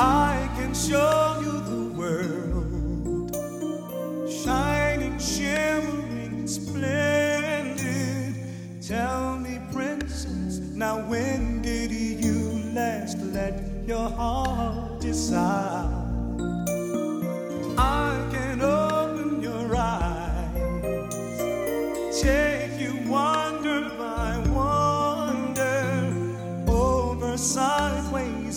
I can show you the world, shining, shimmering, splendid. Tell me, princess, now when did you last let your heart decide? I can open your eyes. Take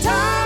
time.